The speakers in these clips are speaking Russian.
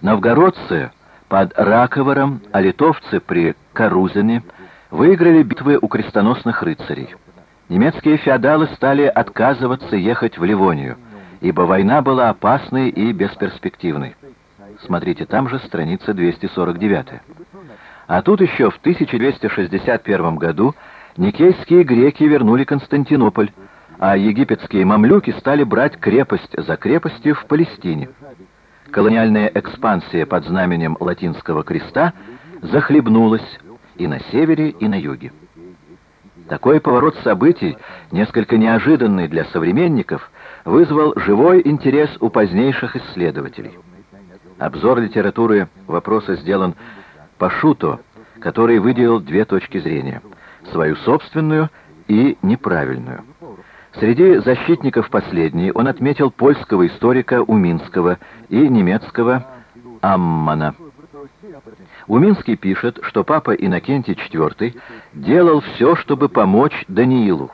Новгородцы под Раковором, а литовцы при Карузине выиграли битвы у крестоносных рыцарей. Немецкие феодалы стали отказываться ехать в Ливонию, ибо война была опасной и бесперспективной. Смотрите, там же страница 249. А тут еще в 1261 году никейские греки вернули Константинополь, а египетские мамлюки стали брать крепость за крепостью в Палестине. Колониальная экспансия под знаменем латинского креста захлебнулась и на севере, и на юге. Такой поворот событий, несколько неожиданный для современников, вызвал живой интерес у позднейших исследователей. Обзор литературы вопроса сделан Пашуто, который выделил две точки зрения – свою собственную и неправильную. Среди защитников последней он отметил польского историка Уминского и немецкого Аммана. Уминский пишет, что папа Иннокентий IV делал все, чтобы помочь Даниилу.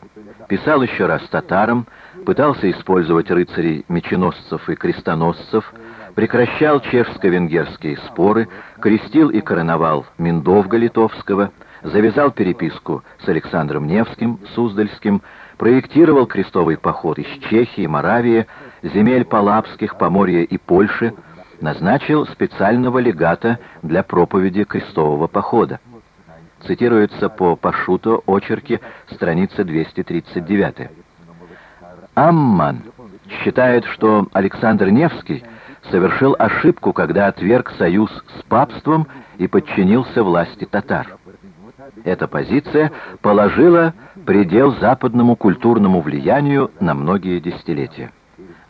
Писал еще раз татарам, пытался использовать рыцарей-меченосцев и крестоносцев, прекращал чешско-венгерские споры, крестил и короновал Миндовга Литовского, завязал переписку с Александром Невским, Суздальским, проектировал крестовый поход из Чехии, Моравии, земель Палапских, Поморья и Польши, назначил специального легата для проповеди крестового похода. Цитируется по Пашуто очерки страница 239. Амман считает, что Александр Невский совершил ошибку, когда отверг союз с папством и подчинился власти татар. Эта позиция положила предел западному культурному влиянию на многие десятилетия.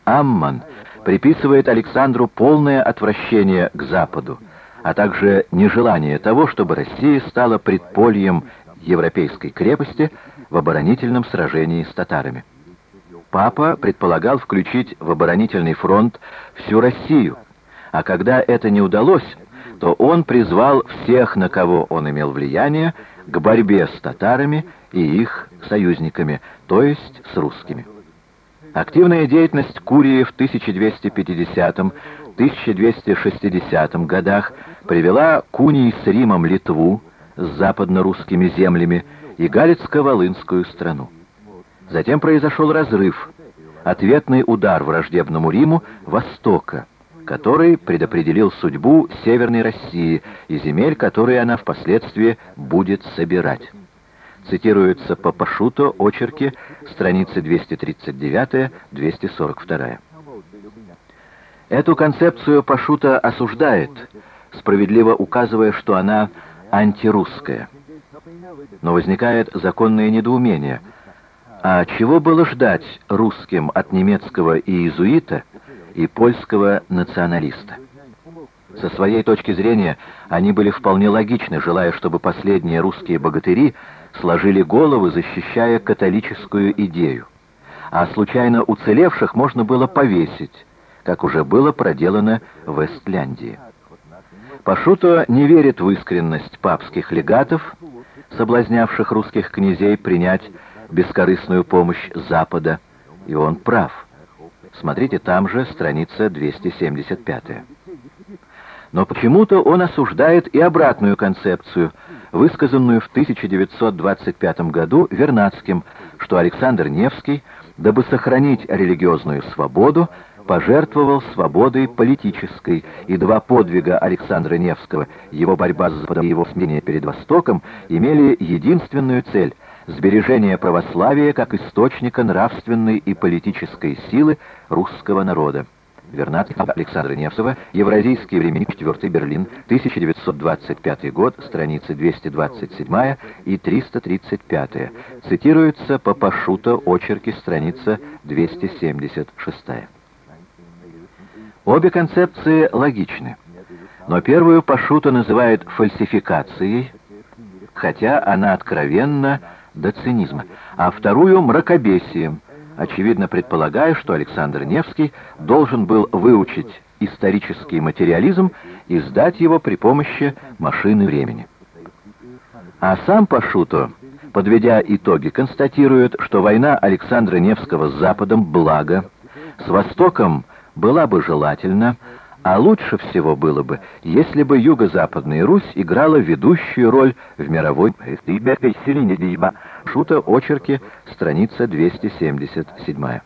Амман приписывает Александру полное отвращение к Западу, а также нежелание того, чтобы Россия стала предпольем европейской крепости в оборонительном сражении с татарами. Папа предполагал включить в оборонительный фронт всю Россию, а когда это не удалось, то он призвал всех, на кого он имел влияние, к борьбе с татарами и их союзниками, то есть с русскими. Активная деятельность Курии в 1250-1260 годах привела Кунии с Римом Литву с западно-русскими землями и Галицко-Волынскую страну. Затем произошел разрыв, ответный удар враждебному Риму Востока, который предопределил судьбу Северной России и земель, которые она впоследствии будет собирать. Цитируется по Пашуто очерки, страницы 239-242. Эту концепцию Пашута осуждает, справедливо указывая, что она антирусская. Но возникает законное недоумение – а чего было ждать русским от немецкого иезуита и польского националиста? Со своей точки зрения они были вполне логичны, желая, чтобы последние русские богатыри сложили головы, защищая католическую идею. А случайно уцелевших можно было повесить, как уже было проделано в Эстляндии. Пашуто не верит в искренность папских легатов, соблазнявших русских князей принять бескорыстную помощь Запада, и он прав. Смотрите, там же страница 275. Но почему-то он осуждает и обратную концепцию, высказанную в 1925 году Вернадским, что Александр Невский, дабы сохранить религиозную свободу, пожертвовал свободой политической, и два подвига Александра Невского, его борьба за Западом и его смирение перед Востоком, имели единственную цель – сбережение православия как источника нравственной и политической силы русского народа. Вернат Александра Невцева, Евразийский временник, 4 Берлин, 1925 год, страницы 227 и 335. Цитируется по Пашута очерки, страница 276. Обе концепции логичны, но первую Пашута называет фальсификацией, хотя она откровенно до цинизма, а вторую — мракобесием, очевидно предполагая, что Александр Невский должен был выучить исторический материализм и сдать его при помощи машины времени. А сам Пашуто, подведя итоги, констатирует, что война Александра Невского с Западом — благо, с Востоком была бы желательна, а лучше всего было бы, если бы Юго-Западная Русь играла ведущую роль в мировой Шута очерки, страница 277.